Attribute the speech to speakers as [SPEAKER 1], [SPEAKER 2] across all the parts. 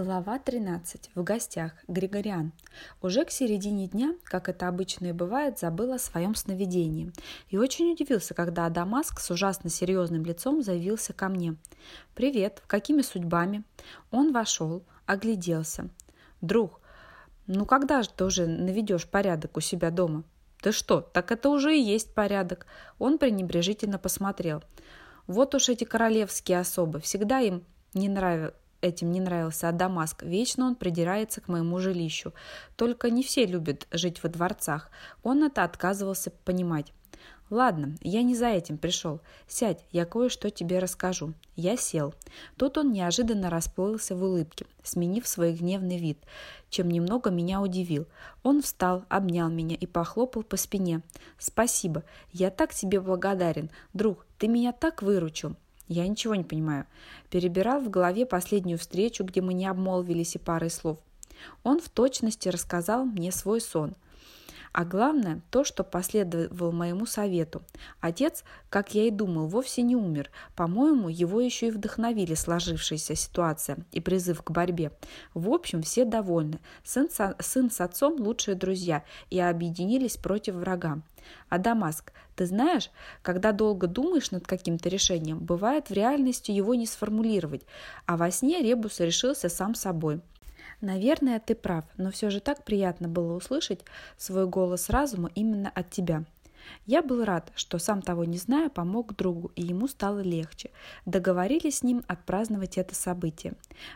[SPEAKER 1] Глава 13. В гостях. Григориан. Уже к середине дня, как это обычно и бывает, забыл о своем сновидении. И очень удивился, когда Адамаск с ужасно серьезным лицом заявился ко мне. «Привет, какими судьбами?» Он вошел, огляделся. «Друг, ну когда же ты уже наведешь порядок у себя дома?» «Ты что, так это уже и есть порядок!» Он пренебрежительно посмотрел. «Вот уж эти королевские особы, всегда им не нравилось этим не нравился, а Дамаск. Вечно он придирается к моему жилищу. Только не все любят жить во дворцах. Он это отказывался понимать. «Ладно, я не за этим пришел. Сядь, я кое-что тебе расскажу». Я сел. Тут он неожиданно расплылся в улыбке, сменив свой гневный вид, чем немного меня удивил. Он встал, обнял меня и похлопал по спине. «Спасибо. Я так тебе благодарен. Друг, ты меня так выручил. Я ничего не понимаю. Перебирал в голове последнюю встречу, где мы не обмолвились и парой слов. Он в точности рассказал мне свой сон – а главное, то, что последовал моему совету. Отец, как я и думал, вовсе не умер. По-моему, его еще и вдохновили сложившаяся ситуация и призыв к борьбе. В общем, все довольны. Сын, со, сын с отцом лучшие друзья и объединились против врага. А Дамаск, ты знаешь, когда долго думаешь над каким-то решением, бывает в реальности его не сформулировать, а во сне Ребус решился сам собой. Наверное, ты прав, но все же так приятно было услышать свой голос разума именно от тебя. Я был рад, что сам того не зная, помог другу, и ему стало легче. Договорились с ним отпраздновать это событие.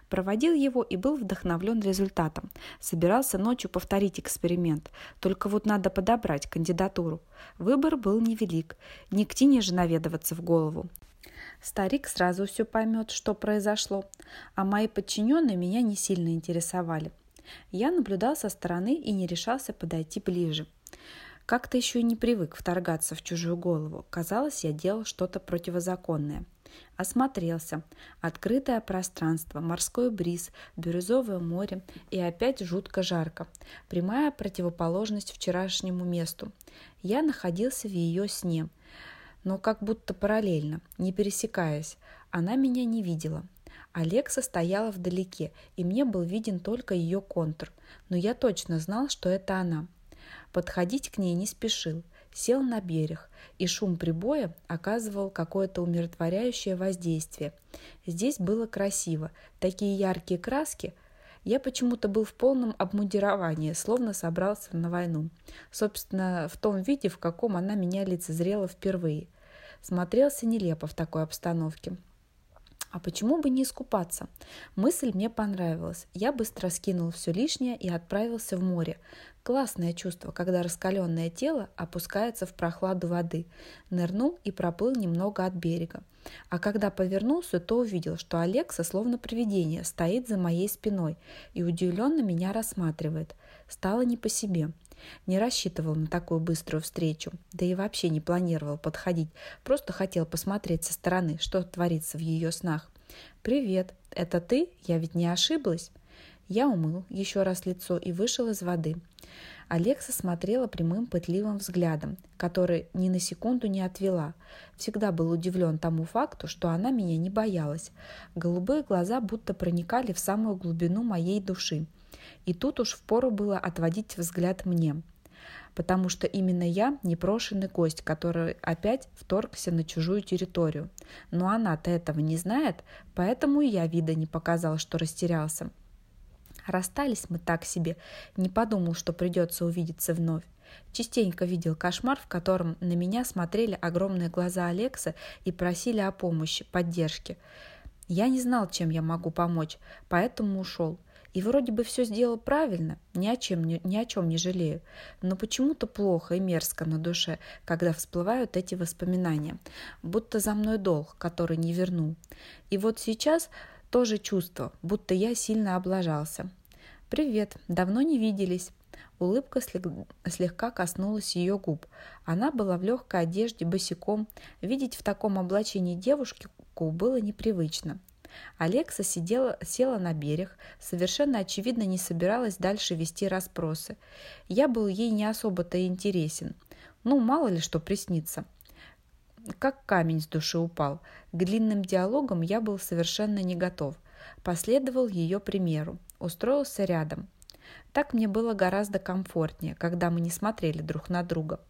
[SPEAKER 1] Проводил его и был вдохновлен результатом. Собирался ночью повторить эксперимент. Только вот надо подобрать кандидатуру. Выбор был невелик. Не к Тине же наведываться в голову. Старик сразу все поймет, что произошло, а мои подчиненные меня не сильно интересовали. Я наблюдал со стороны и не решался подойти ближе. Как-то еще и не привык вторгаться в чужую голову. Казалось, я делал что-то противозаконное. Осмотрелся. Открытое пространство, морской бриз, бирюзовое море и опять жутко жарко. Прямая противоположность вчерашнему месту. Я находился в ее сне – но как будто параллельно, не пересекаясь. Она меня не видела. Алекса стояла вдалеке, и мне был виден только ее контур, но я точно знал, что это она. Подходить к ней не спешил, сел на берег, и шум прибоя оказывал какое-то умиротворяющее воздействие. Здесь было красиво, такие яркие краски. Я почему-то был в полном обмундировании, словно собрался на войну. Собственно, в том виде, в каком она меня лицезрела впервые – смотрелся нелепо в такой обстановке. А почему бы не искупаться? Мысль мне понравилась. Я быстро скинул все лишнее и отправился в море. Классное чувство, когда раскаленное тело опускается в прохладу воды. Нырнул и проплыл немного от берега. А когда повернулся, то увидел, что Алекса, словно привидение, стоит за моей спиной и удивленно меня рассматривает. Стало не по себе. Не рассчитывал на такую быструю встречу, да и вообще не планировал подходить, просто хотел посмотреть со стороны, что творится в ее снах. «Привет, это ты? Я ведь не ошиблась?» Я умыл еще раз лицо и вышел из воды. Алекса смотрела прямым пытливым взглядом, который ни на секунду не отвела. Всегда был удивлен тому факту, что она меня не боялась. Голубые глаза будто проникали в самую глубину моей души – и тут уж впору было отводить взгляд мне, потому что именно я непрошенный гость, который опять вторгся на чужую территорию. Но она-то этого не знает, поэтому и я вида не показал, что растерялся. Расстались мы так себе, не подумал, что придется увидеться вновь. Частенько видел кошмар, в котором на меня смотрели огромные глаза Алекса и просили о помощи, поддержке. Я не знал, чем я могу помочь, поэтому ушел – и вроде бы все сделал правильно, ни о, чем, ни, ни о чем не жалею. Но почему-то плохо и мерзко на душе, когда всплывают эти воспоминания. Будто за мной долг, который не вернул. И вот сейчас тоже чувство, будто я сильно облажался. «Привет, давно не виделись». Улыбка слегка коснулась ее губ. Она была в легкой одежде, босиком. Видеть в таком облачении девушку было непривычно. Алекса сидела, села на берег, совершенно очевидно не собиралась дальше вести расспросы. Я был ей не особо-то интересен. Ну, мало ли что приснится. Как камень с души упал. К длинным диалогам я был совершенно не готов. Последовал ее примеру, устроился рядом. Так мне было гораздо комфортнее, когда мы не смотрели друг на друга.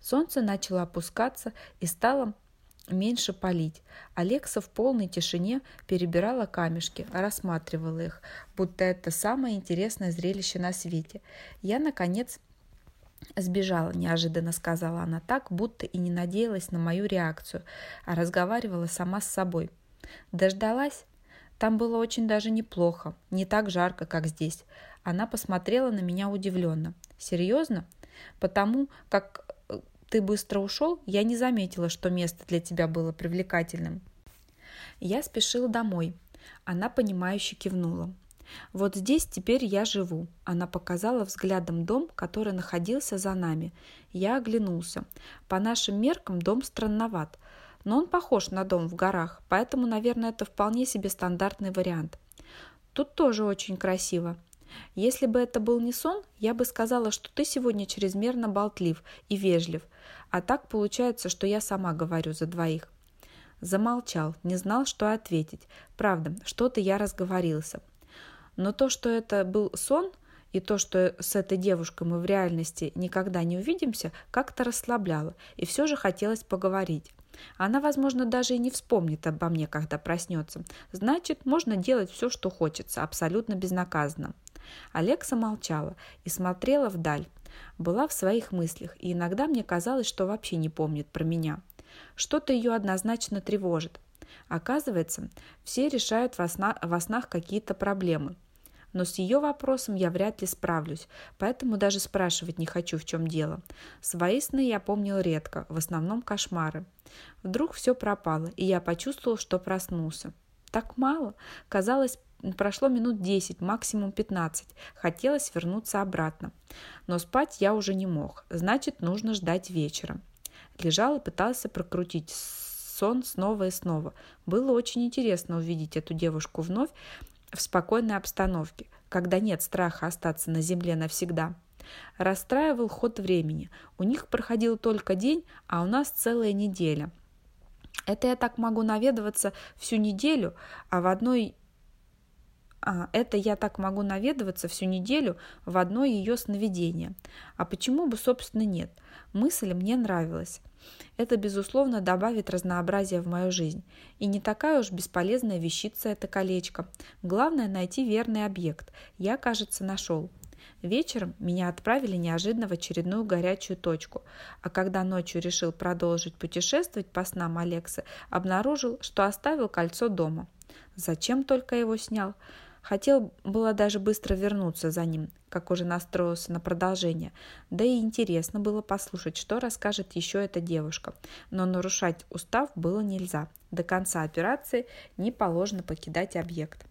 [SPEAKER 1] Солнце начало опускаться и стало меньше палить. Алекса в полной тишине перебирала камешки, рассматривала их, будто это самое интересное зрелище на свете. Я, наконец, Сбежала, неожиданно сказала она так, будто и не надеялась на мою реакцию, а разговаривала сама с собой. Дождалась? Там было очень даже неплохо, не так жарко, как здесь. Она посмотрела на меня удивленно. Серьезно? Потому как ты быстро ушел, я не заметила, что место для тебя было привлекательным. Я спешила домой. Она, понимающе кивнула. Вот здесь теперь я живу. Она показала взглядом дом, который находился за нами. Я оглянулся. По нашим меркам дом странноват, но он похож на дом в горах, поэтому, наверное, это вполне себе стандартный вариант. Тут тоже очень красиво. Если бы это был не сон, я бы сказала, что ты сегодня чрезмерно болтлив и вежлив, а так получается, что я сама говорю за двоих. Замолчал, не знал, что ответить. Правда, что-то я разговорился. Но то, что это был сон, и то, что с этой девушкой мы в реальности никогда не увидимся, как-то расслабляло, и все же хотелось поговорить. Она, возможно, даже и не вспомнит обо мне, когда проснется. Значит, можно делать все, что хочется, абсолютно безнаказанно. Алекса молчала и смотрела вдаль. Была в своих мыслях, и иногда мне казалось, что вообще не помнит про меня. Что-то ее однозначно тревожит. Оказывается, все решают во, сна, во снах какие-то проблемы – но с ее вопросом я вряд ли справлюсь, поэтому даже спрашивать не хочу, в чем дело. Свои сны я помнил редко, в основном кошмары. Вдруг все пропало, и я почувствовал, что проснулся. Так мало. Казалось, прошло минут десять, максимум пятнадцать. Хотелось вернуться обратно. Но спать я уже не мог, значит, нужно ждать вечера. Лежал и пытался прокрутить сон снова и снова. Было очень интересно увидеть эту девушку вновь, в спокойной обстановке, когда нет страха остаться на земле навсегда. Расстраивал ход времени. У них проходил только день, а у нас целая неделя. Это я так могу наведываться всю неделю, а в одной это я так могу наведываться всю неделю в одно ее сновидение. А почему бы, собственно, нет? Мысль мне нравилась. Это, безусловно, добавит разнообразия в мою жизнь. И не такая уж бесполезная вещица это колечко. Главное – найти верный объект. Я, кажется, нашел. Вечером меня отправили неожиданно в очередную горячую точку, а когда ночью решил продолжить путешествовать по снам Алекса, обнаружил, что оставил кольцо дома. Зачем только его снял? Хотел было даже быстро вернуться за ним, как уже настроился на продолжение. Да и интересно было послушать, что расскажет еще эта девушка. Но нарушать устав было нельзя. До конца операции не положено покидать объект.